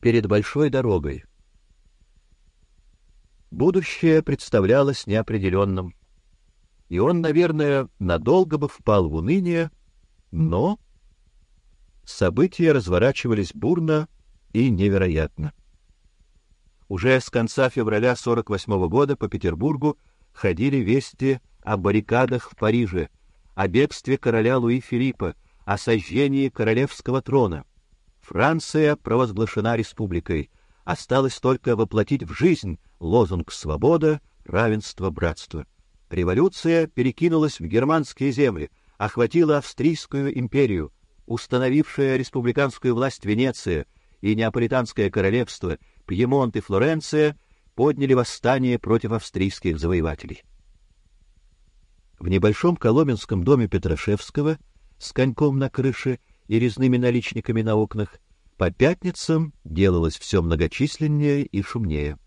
перед большой дорогой. Будущее представлялось неопределенным, и он, наверное, надолго бы впал в уныние, но события разворачивались бурно и невероятно. Уже с конца февраля 48 -го года по Петербургу ходили вести о баррикадах в Париже, о бегстве короля Луи Филиппа, о сожжении королевского трона. Франция провозглашена республикой. Осталось только воплотить в жизнь лозунг свобода, равенство, братство. Революция перекинулась в германские земли, охватила австрийскую империю, установившая республиканскую власть Венеция и неаполитанское королевство, Пьемонт и Флоренция подняли восстание против австрийских завоевателей. В небольшом коломенском доме Петрашевского с коньком на крыше и резными наличниками на окнах по пятницам делалось все многочисленнее и шумнее.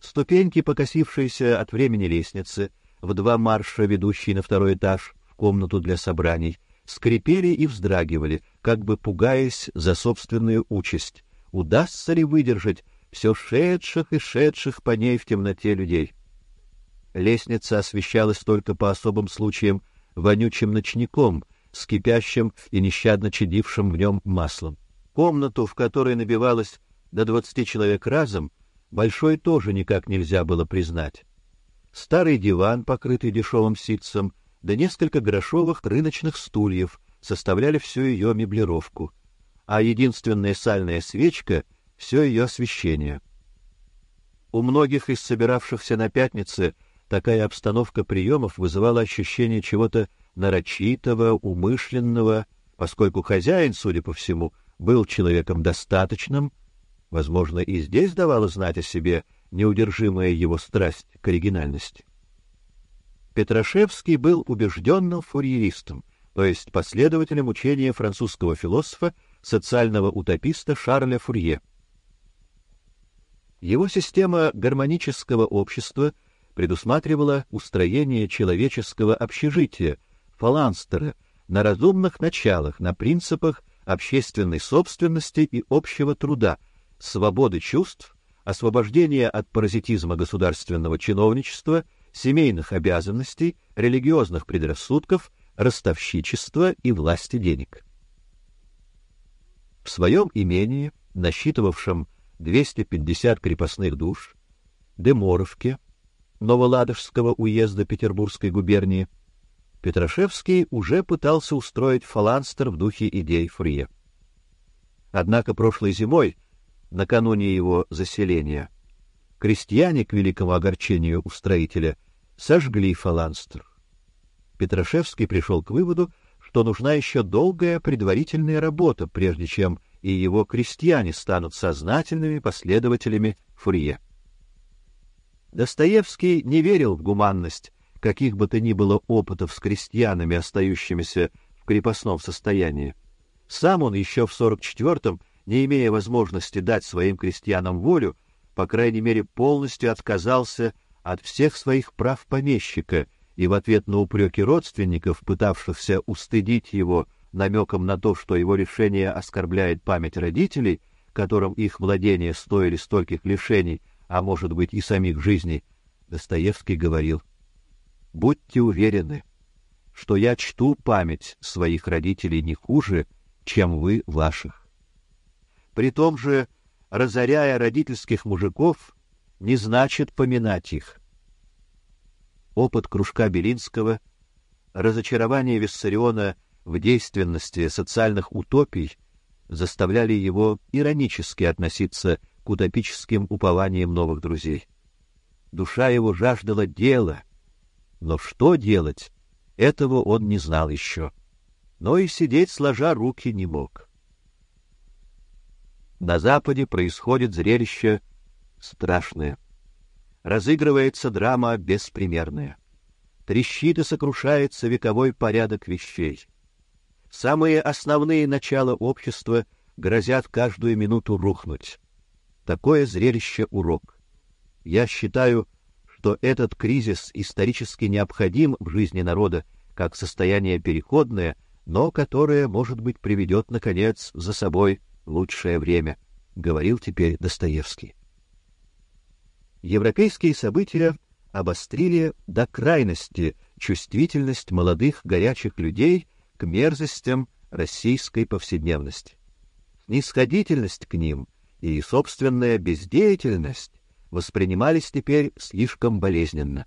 Ступеньки, покосившиеся от времени лестницы, в два марша, ведущие на второй этаж в комнату для собраний, скрипели и вздрагивали, как бы пугаясь за собственную участь. Удастся ли выдержать все шедших и шедших по ней в темноте людей? Лестница освещалась только по особым случаям вонючим ночником с кипящим и нещадно чадившим в нем маслом. Комнату, в которой набивалось до двадцати человек разом, большой тоже никак нельзя было признать. Старый диван, покрытый дешевым ситцем, да несколько грошовых рыночных стульев составляли всю ее меблировку, а единственная сальная свечка — все ее освещение. У многих из собиравшихся на пятнице такая обстановка приемов вызывала ощущение чего-то нарочитого, умышленного, поскольку хозяин, судя по всему, был человеком достаточным, возможно, и здесь давала знать о себе неудержимая его страсть к оригинальности. Петрашевский был убежденным фурьеристом, то есть последователем учения французского философа, социального утописта Шарля Фурье. Его система гармонического общества предусматривала устроение человеческого общежития, фаланстера, на разумных началах, на принципах общественной собственности и общего труда, свободы чувств, освобождения от паразитизма государственного чиновничества – семейных обязанностей, религиозных предрассудков, ростовщичества и власти денег. В своем имении, насчитывавшем 250 крепостных душ, Деморовке, Новоладожского уезда Петербургской губернии, Петрашевский уже пытался устроить фаланстер в духе идей Фурье. Однако прошлой зимой, накануне его заселения, крестьяне к великому огорчению устроителя сожгли фаланстр. Петрашевский пришел к выводу, что нужна еще долгая предварительная работа, прежде чем и его крестьяне станут сознательными последователями Фурье. Достоевский не верил в гуманность каких бы то ни было опытов с крестьянами, остающимися в крепостном состоянии. Сам он еще в 44-м, не имея возможности дать своим крестьянам волю, по крайней мере, полностью отказался от всех своих прав помещика и в ответ на упреки родственников, пытавшихся устыдить его намеком на то, что его решение оскорбляет память родителей, которым их владения стоили стольких лишений, а может быть и самих жизней, Достоевский говорил: "Будьте уверены, что я чту память своих родителей не хуже, чем вы ваших". При том же разоряя родительских мужиков, не значит поминать их. Опыт кружка Белинского, разочарование Виссариона в действенности социальных утопий заставляли его иронически относиться к утопическим упованиям новых друзей. Душа его жаждала дела, но что делать, этого он не знал еще. Но и сидеть сложа руки не мог. На западе происходит зрелище страшное. Разыгрывается драма беспримерная. Трещит и сокрушается вековой порядок вещей. Самые основные начала общества грозят каждую минуту рухнуть. Такое зрелище урок. Я считаю, что этот кризис исторически необходим в жизни народа как состояние переходное, но которое, может быть, приведет наконец за собой лучшее время. говорил теперь Достоевский. Европейские события обострили до крайности чувствительность молодых горячих людей к мерзостям российской повседневности. Снисходительность к ним и собственная бездеятельность воспринимались теперь слишком болезненно.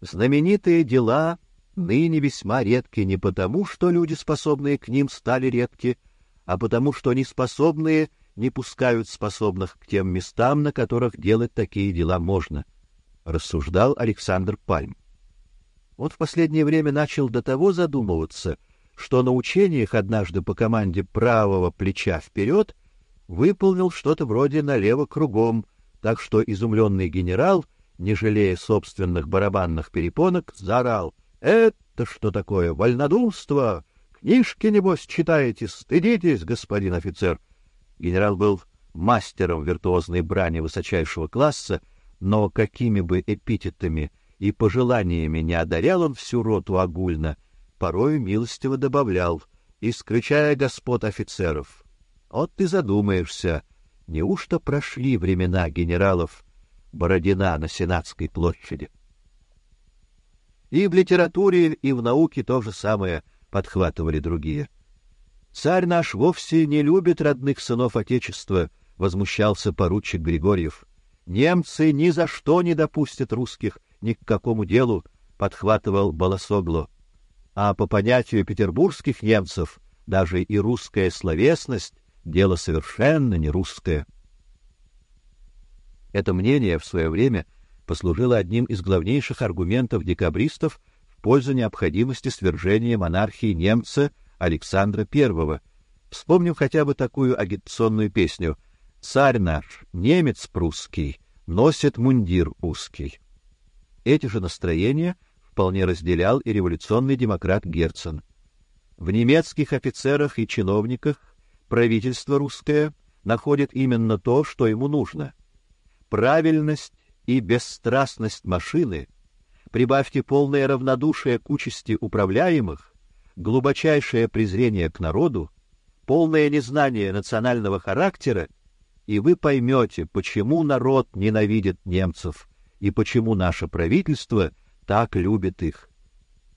Знаменитые дела ныне весьма редки не потому, что люди, способные к ним, стали редки, а потому, что неспособные не пускают способных к тем местам, на которых делать такие дела можно, рассуждал Александр Пальм. Он в последнее время начал до того задумываться, что на учениях однажды по команде правого плеча вперед выполнил что-то вроде налево кругом, так что изумленный генерал, не жалея собственных барабанных перепонок, заорал: "Это что такое? Вольнодумство! Книжки небось читаете? Стыдитесь, господин офицер!" Генерал был мастером виртуозной брани высочайшего класса, но какими бы эпитетами и пожеланиями не одарял он всю роту огульно, порою милостиво добавлял, исключая господ офицеров. Вот ты задумаешься, неужто прошли времена генералов Бородина на Сенатской площади? И в литературе, и в науке то же самое подхватывали другие. Царь наш вовсе не любит родных сынов отечества, возмущался поручик Григорьев. Немцы ни за что не допустят русских ни к какому делу, подхватывал Баласогло. А по понятию петербургских немцев даже и русская словесность дело совершенно не русское. Это мнение в свое время послужило одним из главнейших аргументов декабристов в пользу необходимости свержения монархии немца Александра I. Вспомним хотя бы такую агитационную песню: "Царь наш, немец прусский, носит мундир узкий". Эти же настроения вполне разделял и революционный демократ Герцен. В немецких офицерах и чиновниках правительство русское находит именно то, что ему нужно. Правильность и бесстрастность машины, прибавьте полное равнодушие к участи управляемых, глубочайшее презрение к народу, полное незнание национального характера, и вы поймете, почему народ ненавидит немцев и почему наше правительство так любит их.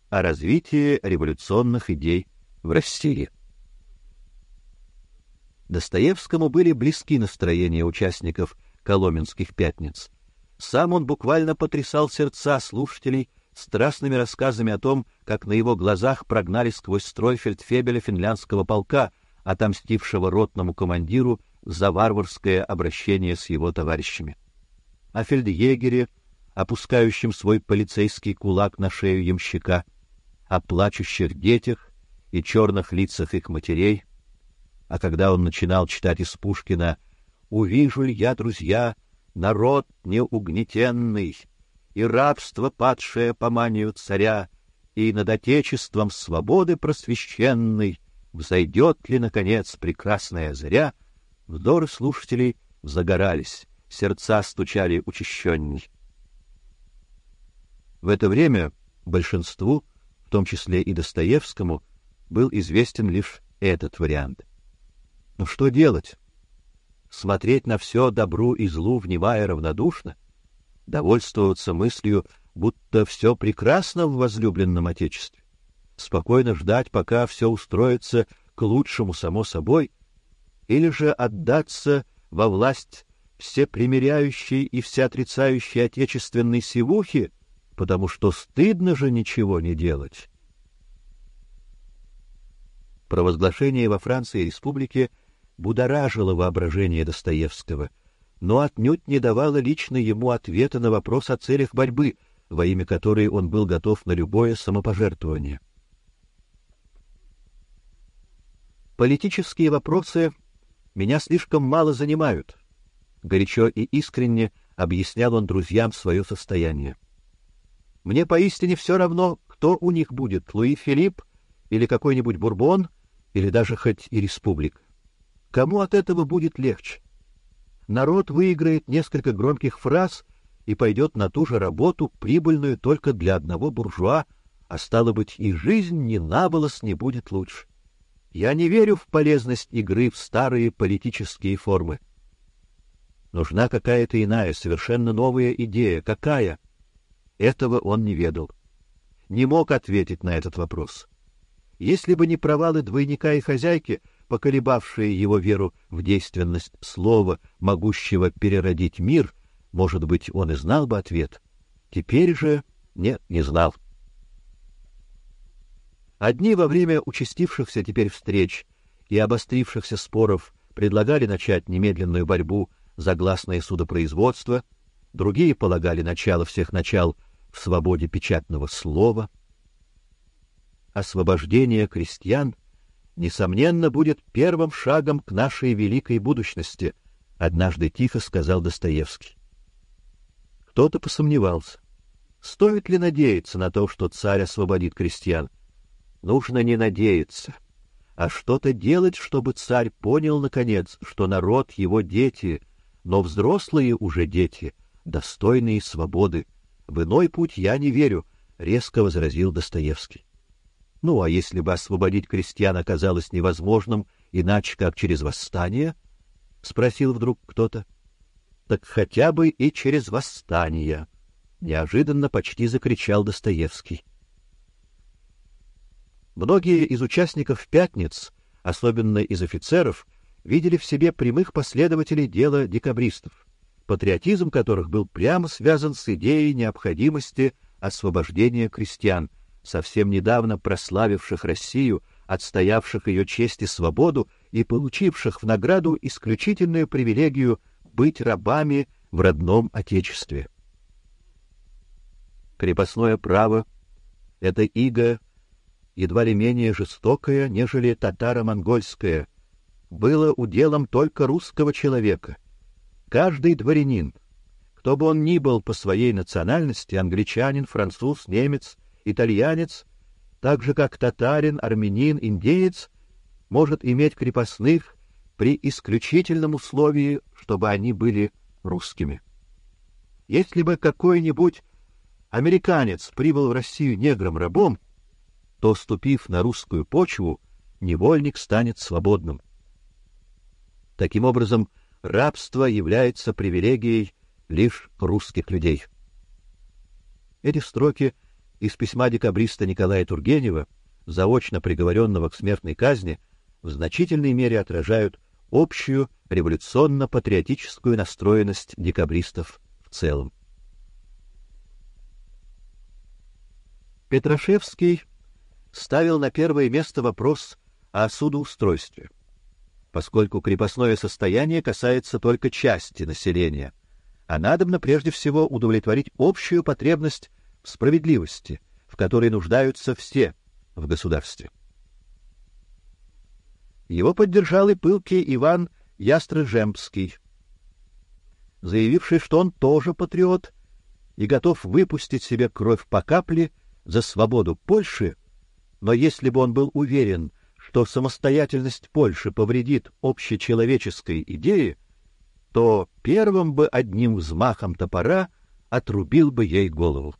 О развитии революционных идей в России. Достоевскому были близки настроения участников Коломенских пятниц. Сам он буквально потрясал сердца слушателей страстными рассказами о том, как на его глазах прогнали сквозь строй фельдфебеля финляндского полка, отомстившего ротному командиру за варварское обращение с его товарищами. О фельдъегере, опускающем свой полицейский кулак на шею ямщика, о плачущих детях и черных лицах их матерей — а когда он начинал читать из Пушкина «Увижу ли я, друзья, народ неугнетенный, и рабство, падшее по манию царя, и над отечеством свободы просвещенной, взойдет ли, наконец, прекрасная заря», вздоры слушателей загорались, сердца стучали учащенней. В это время большинству, в том числе и Достоевскому, был известен лишь этот вариант. Но что делать? Смотреть на все добру и злу, внимая равнодушно? Довольствоваться мыслью, будто все прекрасно в возлюбленном Отечестве? Спокойно ждать, пока все устроится к лучшему само собой? Или же отдаться во власть всепримиряющей и всеотрицающей отечественной сивухи, потому что стыдно же ничего не делать? Провозглашение во Франции республики будоражило воображение Достоевского, но отнюдь не давало лично ему ответа на вопрос о целях борьбы, во имя которой он был готов на любое самопожертвование. Политические вопросы меня слишком мало занимают, горячо и искренне объяснял он друзьям свое состояние. Мне поистине все равно, кто у них будет, Луи Филипп или какой-нибудь Бурбон, или даже хоть и республика. Кому от этого будет легче? Народ выиграет несколько громких фраз и пойдет на ту же работу, прибыльную только для одного буржуа, а стало быть, и жизнь ни на волос не будет лучше. Я не верю в полезность игры в старые политические формы. Нужна какая-то иная, совершенно новая идея. Какая? Этого он не ведал. Не мог ответить на этот вопрос. Если бы не провалы двойника и хозяйки, поколебавшие его веру в действенность слова, могущего переродить мир, может быть, он и знал бы ответ. Теперь же нет, не знал. Одни во время участившихся теперь встреч и обострившихся споров предлагали начать немедленную борьбу за гласное судопроизводство, другие полагали начало всех начал в свободе печатного слова. Освобождение крестьян несомненно будет первым шагом к нашей великой будущности, однажды тихо сказал Достоевский. Кто-то посомневался. Стоит ли надеяться на то, что царь освободит крестьян? Нужно не надеяться, а что-то делать, чтобы царь понял наконец, что народ его дети, но взрослые уже дети, достойные свободы. В иной путь я не верю, резко возразил Достоевский. Ну, а если бы освободить крестьян оказалось невозможным, иначе как через восстание? спросил вдруг кто-то. Так хотя бы и через восстание, неожиданно почти закричал Достоевский. Многие из участников пятниц, особенно из офицеров, видели в себе прямых последователей дела декабристов, патриотизм которых был прямо связан с идеей необходимости освобождения крестьян, совсем недавно прославивших Россию, отстоявших ее честь и свободу и получивших в награду исключительную привилегию быть рабами в родном отечестве. Крепостное право это иго едва ли менее жестокое, нежели татаро-монгольское, было уделом только русского человека. Каждый дворянин, кто бы он ни был по своей национальности, англичанин, француз, немец, итальянец, так же как татарин, армянин, индеец, может иметь крепостных при исключительном условии, чтобы они были русскими. Если бы какой-нибудь американец прибыл в Россию негром-рабом, то, ступив на русскую почву, невольник станет свободным. Таким образом, рабство является привилегией лишь русских людей. Эти строки из письма декабриста Николая Тургенева, заочно приговоренного к смертной казни, в значительной мере отражают общую революционно-патриотическую настроенность декабристов в целом. Петрашевский ставил на первое место вопрос о судоустройстве, поскольку крепостное состояние касается только части населения, а надобно прежде всего удовлетворить общую потребность справедливости, в которой нуждаются все в государстве. Его поддержал и пылкий Иван Ястрыжемский, заявивший, что он тоже патриот и готов выпустить себе кровь по капле за свободу Польши но если бы он был уверен, что самостоятельность Польши повредит общечеловеческой идее, то первым бы одним взмахом топора отрубил бы ей голову.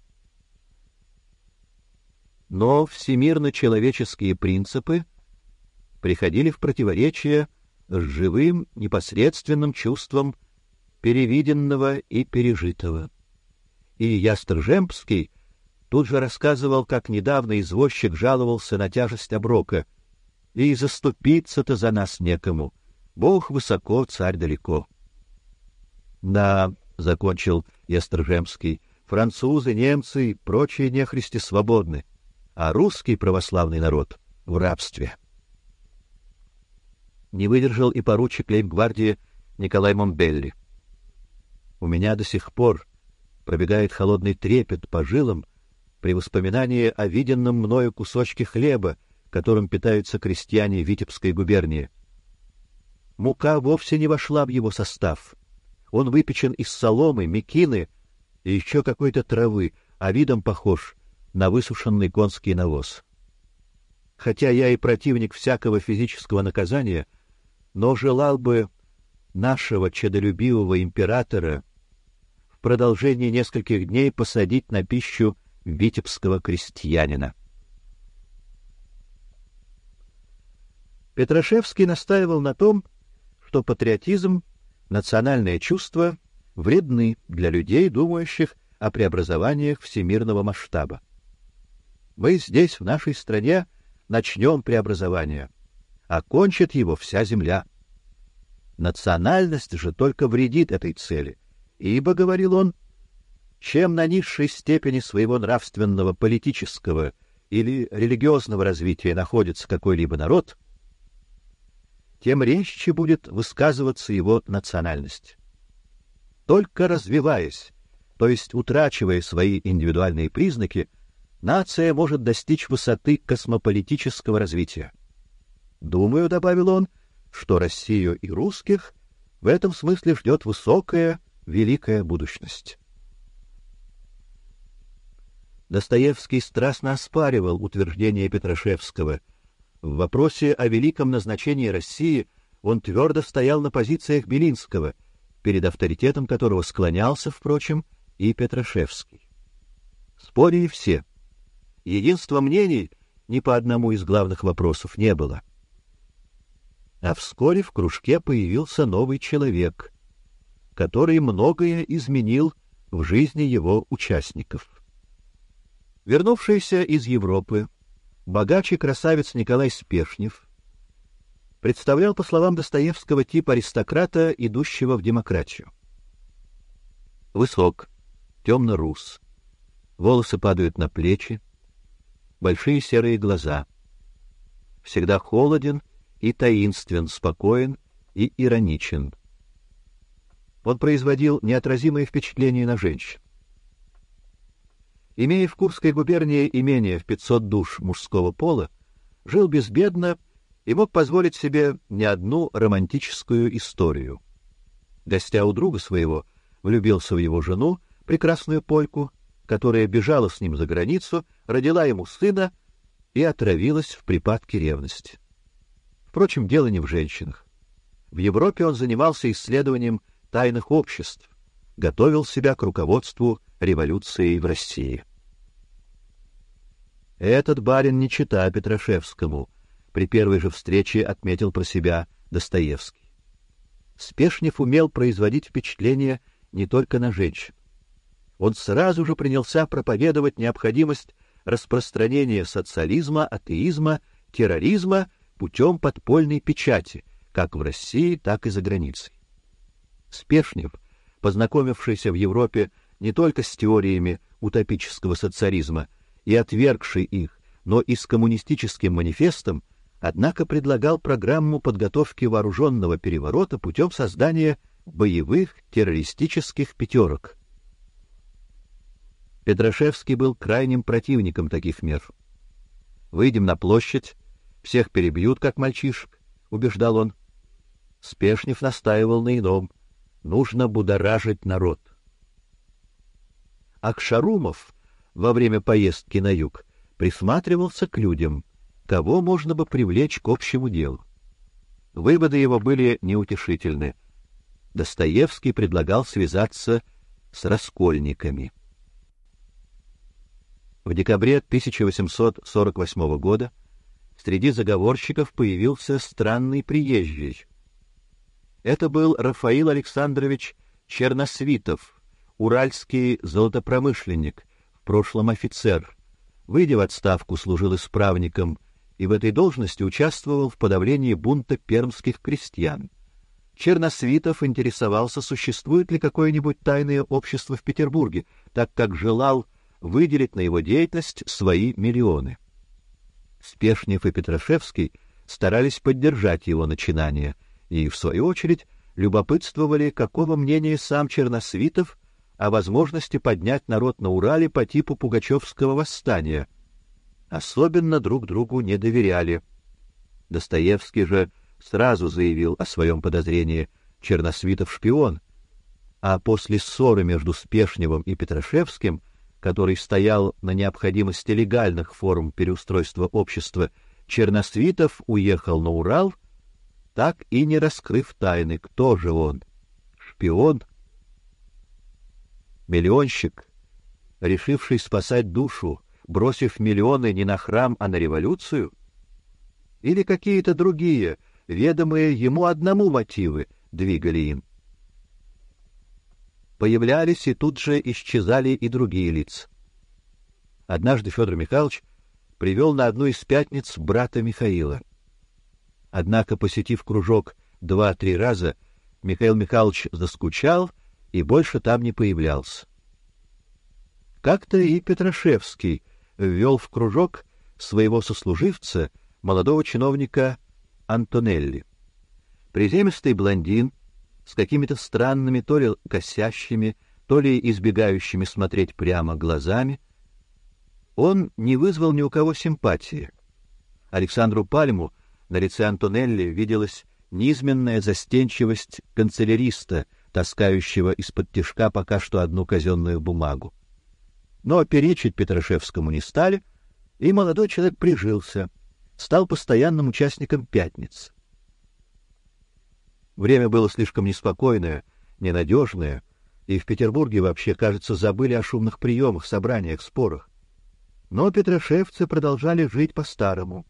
Но всемирно-человеческие принципы приходили в противоречие с живым непосредственным чувством перевиденного и пережитого. И Ястржемский Тут же рассказывал, как недавно извозчик жаловался на тяжесть оброка. И заступиться-то за нас некому. Бог высоко, царь далеко. Да, закончил Ястржемский. Французы, немцы и прочие нехристи свободны, а русский православный народ в рабстве. Не выдержал и поручик лейб-гвардии Николай Момбелли. У меня до сих пор пробегает холодный трепет по жилам при воспоминании о виденном мною кусочке хлеба, которым питаются крестьяне Витебской губернии. Мука вовсе не вошла в его состав. Он выпечен из соломы, мекины и еще какой-то травы, а видом похож на высушенный конский навоз. Хотя я и противник всякого физического наказания, но желал бы нашего чадолюбивого императора в продолжении нескольких дней посадить на пищу витебского крестьянина. Петрашевский настаивал на том, что патриотизм, национальное чувство вредны для людей, думающих о преобразованиях всемирного масштаба. Мы здесь, в нашей стране, начнем преобразование, окончит его вся земля. Национальность же только вредит этой цели, ибо, говорил он, чем на низшей степени своего нравственного, политического или религиозного развития находится какой-либо народ, тем резче будет высказываться его национальность. Только развиваясь, то есть утрачивая свои индивидуальные признаки, нация может достичь высоты космополитического развития. Думаю, добавил он, что Россию и русских в этом смысле ждет высокая, великая будущность. Достоевский страстно оспаривал утверждение Петрашевского. В вопросе о великом назначении России он твердо стоял на позициях Белинского, перед авторитетом которого склонялся, впрочем, и Петрашевский. Спорили все. Единства мнений ни по одному из главных вопросов не было. А вскоре в кружке появился новый человек, который многое изменил в жизни его участников. Вернувшийся из Европы, богачий красавец Николай Спешнев представлял, по словам Достоевского, тип аристократа, идущего в демократию. Высок, темно-рус, волосы падают на плечи, большие серые глаза. Всегда холоден и таинствен, спокоен и ироничен. Он производил неотразимое впечатление на женщин. Имея в Курской губернии имение в 500 душ мужского пола, жил безбедно и мог позволить себе не одну романтическую историю. Гостя у друга своего, влюбился в его жену, прекрасную польку, которая бежала с ним за границу, родила ему сына и отравилась в припадке ревности. Впрочем, дело не в женщинах. В Европе он занимался исследованием тайных обществ, готовил себя к руководству революцией в России. Этот барин не чита Петрашевскому, при первой же встрече отметил про себя Достоевский. Спешнев умел производить впечатление не только на женщин. Он сразу же принялся проповедовать необходимость распространения социализма, атеизма, терроризма путем подпольной печати, как в России, так и за границей. Спешнев, познакомившийся в Европе не только с теориями утопического социализма и отвергший их, но и с коммунистическим манифестом, однако предлагал программу подготовки вооруженного переворота путем создания боевых террористических пятерок. Петрашевский был крайним противником таких мер. Выйдем на площадь, всех перебьют, как мальчишек, убеждал он. Спешнев настаивал на ином. Нужно будоражить народ. Акшарумов во время поездки на юг присматривался к людям, кого можно бы привлечь к общему делу. Выводы его были неутешительны. Достоевский предлагал связаться с раскольниками. В декабре 1848 года среди заговорщиков появился странный приезжий. Это был Рафаил Александрович Черносвитов, уральский золотопромышленник, в прошлом офицер. Выйдя в отставку, служил исправником и в этой должности участвовал в подавлении бунта пермских крестьян. Черносвитов интересовался, существует ли какое-нибудь тайное общество в Петербурге, так как желал выделить на его деятельность свои миллионы. Спешнев и Петрашевский старались поддержать его начинание и, в свою очередь, любопытствовали, какого мнения сам Черносвитов о возможности поднять народ на Урале по типу Пугачевского восстания. Особенно друг другу не доверяли. Достоевский же сразу заявил о своем подозрении Черносвитов шпион, а после ссоры между Спешневым и Петрашевским который стоял на необходимости легальных форм переустройства общества, Черносвитов уехал на Урал, так и не раскрыв тайны, кто же он? Шпион? Миллионщик, решивший спасать душу, бросив миллионы не на храм, а на революцию? или какие-то другие, ведомые ему одному мотивы, двигали им. Появлялись и тут же исчезали и другие лица. Однажды Федор Михайлович привел на одну из пятниц брата Михаила. Однако, посетив кружок два-три раза, Михаил Михайлович заскучал и больше там не появлялся. Как-то и Петрашевский ввел в кружок своего сослуживца, молодого чиновника Антонелли. Приземистый блондин с какими-то странными, то ли косящими, то ли избегающими смотреть прямо глазами, он не вызвал ни у кого симпатии. Александру Пальму на лице Антонелли виделась низменная застенчивость канцеляриста, таскающего из-под тишка пока что одну казенную бумагу. Но перечить Петрашевскому не стали, и молодой человек прижился, стал постоянным участником пятниц. Время было слишком неспокойное, ненадежное, и в Петербурге вообще, кажется, забыли о шумных приемах, собраниях, спорах. Но петрошевцы продолжали жить по-старому.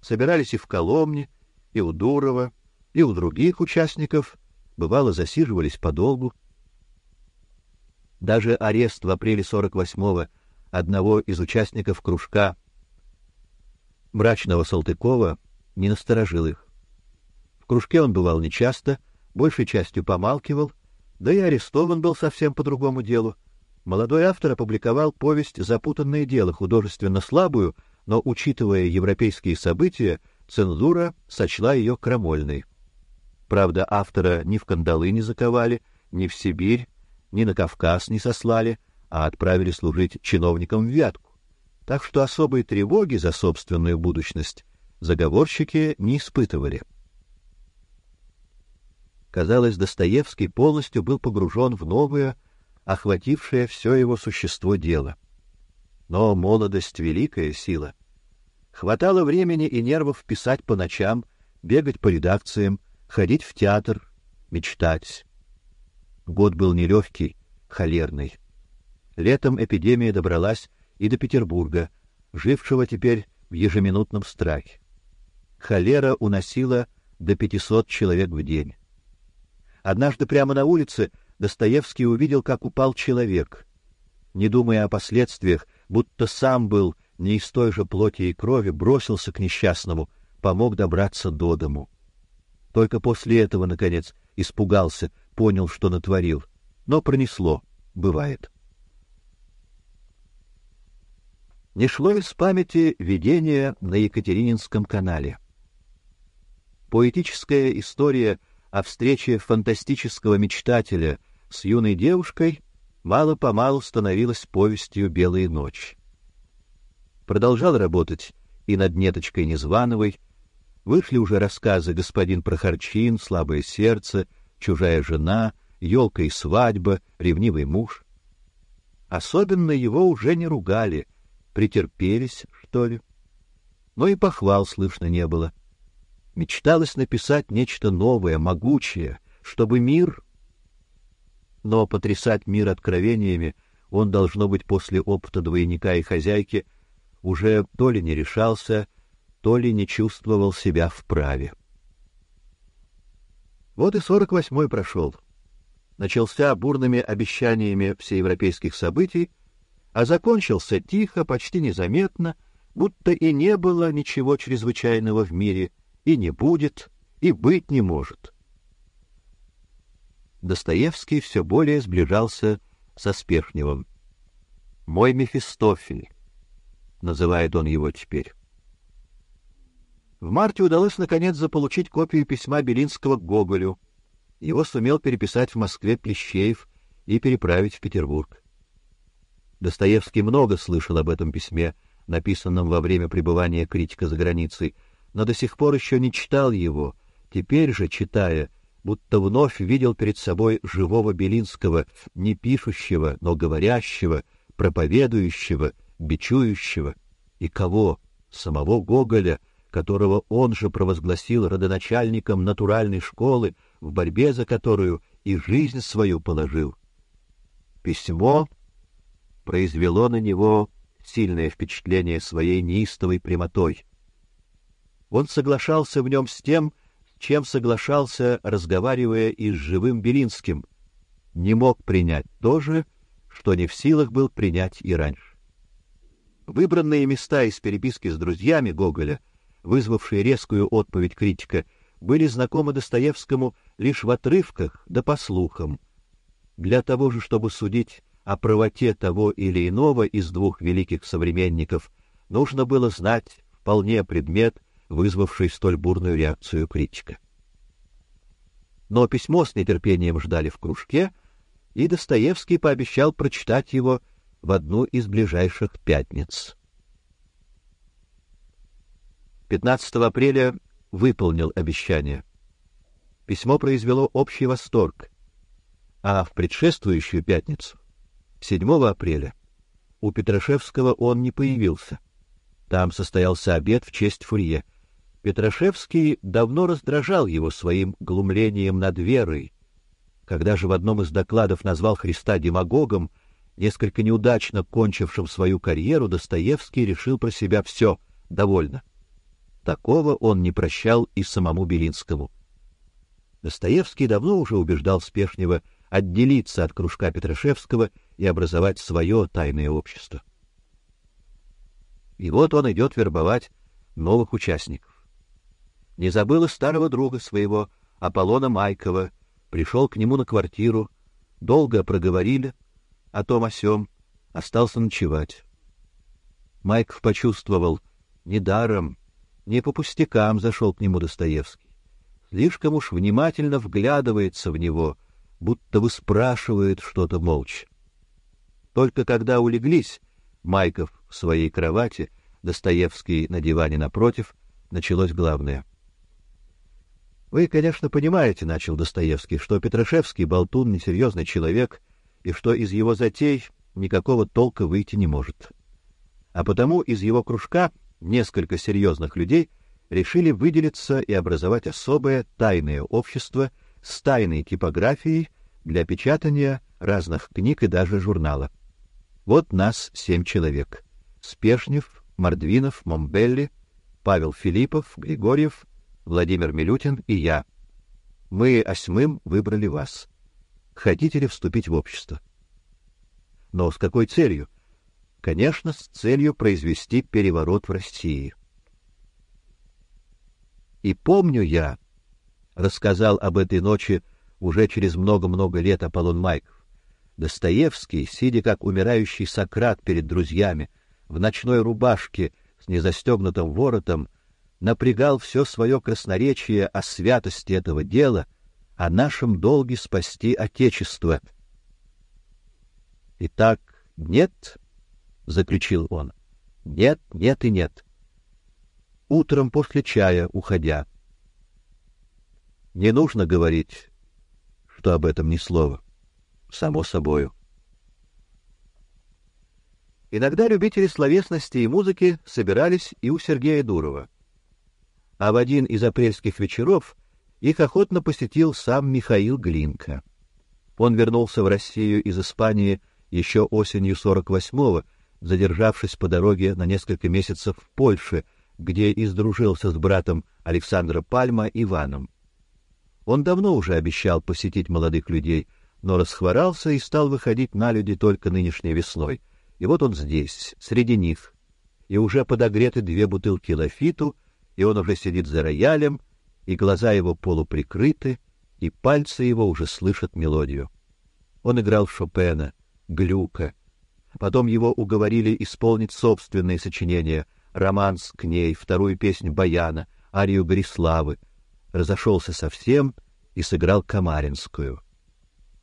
Собирались и в Коломне, и у Дурова, и у других участников, бывало засиживались подолгу. Даже арест в апреле 48-го одного из участников кружка мрачного Салтыкова не насторожил их. Кружке он бывал нечасто, большей частью помалкивал, да и арестован был совсем по другому делу. Молодой автор опубликовал повесть «Запутанное дело», художественно слабую, но, учитывая европейские события, цензура сочла ее крамольной. Правда, автора ни в кандалы не заковали, ни в Сибирь, ни на Кавказ не сослали, а отправили служить чиновникам в Вятку. Так что особой тревоги за собственную будущность заговорщики не испытывали. Казалось, Достоевский полностью был погружен в новое, охватившее все его существо дело. Но молодость — великая сила. Хватало времени и нервов писать по ночам, бегать по редакциям, ходить в театр, мечтать. Год был нелегкий, холерный. Летом эпидемия добралась и до Петербурга, жившего теперь в ежеминутном страхе. Холера уносила до 500 человек в день. Однажды прямо на улице Достоевский увидел, как упал человек. Не думая о последствиях, будто сам был не из той же плоти и крови, бросился к несчастному, помог добраться до дому. Только после этого, наконец, испугался, понял, что натворил. Но пронесло, бывает. Не шло из памяти видение на Екатерининском канале. Поэтическая история о встрече фантастического мечтателя с юной девушкой мало-помалу становилась повестью «Белые ночи». Продолжал работать и над Неточкой Незвановой, вышли уже рассказы «Господин Прохорчин», «Слабое сердце», «Чужая жена», «Елка и свадьба», «Ревнивый муж». Особенно его уже не ругали, претерпелись, что ли. Но и похвал слышно не было. Мечталось написать нечто новое, могучее, чтобы мир но потрясать мир откровениями он должно быть после опыта двойника и хозяйки уже то ли не решался, то ли не чувствовал себя вправе. Вот и сорок восьмой прошел. Начался бурными обещаниями всеевропейских событий, а закончился тихо, почти незаметно, будто и не было ничего чрезвычайного в мире, и не будет, и быть не может. Достоевский все более сближался со Спешневым. «Мой Мефистофель», — называет он его теперь. В марте удалось, наконец, заполучить копию письма Белинского к Гоголю. Его сумел переписать в Москве Плещеев и переправить в Петербург. Достоевский много слышал об этом письме, написанном во время пребывания критика за границей, но до сих пор еще не читал его. Теперь же, читая, будто вновь видел перед собой живого Белинского, не пишущего, но говорящего, проповедующего, бичующего. И кого? Самого Гоголя, которого он же провозгласил родоначальником натуральной школы, в борьбе за которую и жизнь свою положил. Письмо произвело на него сильное впечатление своей неистовой прямотой. Он соглашался в нем с тем, чем соглашался, разговаривая и с живым Белинским, не мог принять то же, что не в силах был принять и раньше. Выбранные места из переписки с друзьями Гоголя, вызвавшие резкую отповедь критика, были знакомы Достоевскому лишь в отрывках да по слухам. Для того же, чтобы судить о правоте того или иного из двух великих современников, нужно было знать вполне предмет, вызвавший столь бурную реакцию критика. Но письмо с нетерпением ждали в кружке, и Достоевский пообещал прочитать его в одну из ближайших пятниц. 15 апреля выполнил обещание. Письмо произвело общий восторг, а в предшествующую пятницу, 7 апреля, у Петрашевского он не появился. Там состоялся обед в честь Фурье. Петрашевский давно раздражал его своим глумлением над верой. Когда же в одном из докладов назвал Христа демагогом, несколько неудачно кончившим свою карьеру, Достоевский решил про себя все, довольно. Такого он не прощал и самому Белинскому. Достоевский давно уже убеждал Спешнева отделиться от кружка Петрашевского и образовать свое тайное общество. И вот он идет вербовать новых участников. Не забыл и старого друга своего, Аполлона Майкова, пришел к нему на квартиру, долго проговорили о том о сём, остался ночевать. Майков почувствовал, недаром, не по пустякам зашел к нему Достоевский. Слишком уж внимательно вглядывается в него, будто выспрашивает что-то молча. Только когда улеглись, Майков в своей кровати, Достоевский на диване напротив, началось главное. Вы, конечно, понимаете, начал Достоевский, что Петрашевский болтун несерьезный человек и что из его затей никакого толка выйти не может. А потому из его кружка несколько серьезных людей решили выделиться и образовать особое тайное общество с тайной типографией для печатания разных книг и даже журнала. Вот нас семь человек: Спешнев, Мордвинов, Момбелли, Павел Филиппов, Григорьев, Владимир Милютин и я. Мы осьмым выбрали вас. Хотите ли вступить в общество? Но с какой целью? Конечно, с целью произвести переворот в России. И помню я, рассказал об этой ночи уже через много-много лет Аполлон Майков. Достоевский, сидя как умирающий Сократ перед друзьями, в ночной рубашке с незастегнутым воротом, напрягал все свое красноречие о святости этого дела, о нашем долге спасти отечество. Итак, нет, заключил он. Нет, нет и нет. Утром после чая, уходя, не нужно говорить, что об этом ни слова. Само собою. Иногда любители словесности и музыки собирались и у Сергея Дурова. А в один из апрельских вечеров их охотно посетил сам Михаил Глинка. Он вернулся в Россию из Испании еще осенью 48-го, задержавшись по дороге на несколько месяцев в Польше, где и сдружился с братом Александра Пальма Иваном. Он давно уже обещал посетить молодых людей, но расхворался и стал выходить на люди только нынешней весной. И вот он здесь, среди них, и уже подогреты две бутылки лафиту, и он уже сидит за роялем, и глаза его полуприкрыты, и пальцы его уже слышат мелодию. Он играл Шопена, Глюка. Потом его уговорили исполнить собственные сочинения: романс к ней, вторую песню Баяна, арию Гориславы. Разошелся совсем и сыграл Камаринскую.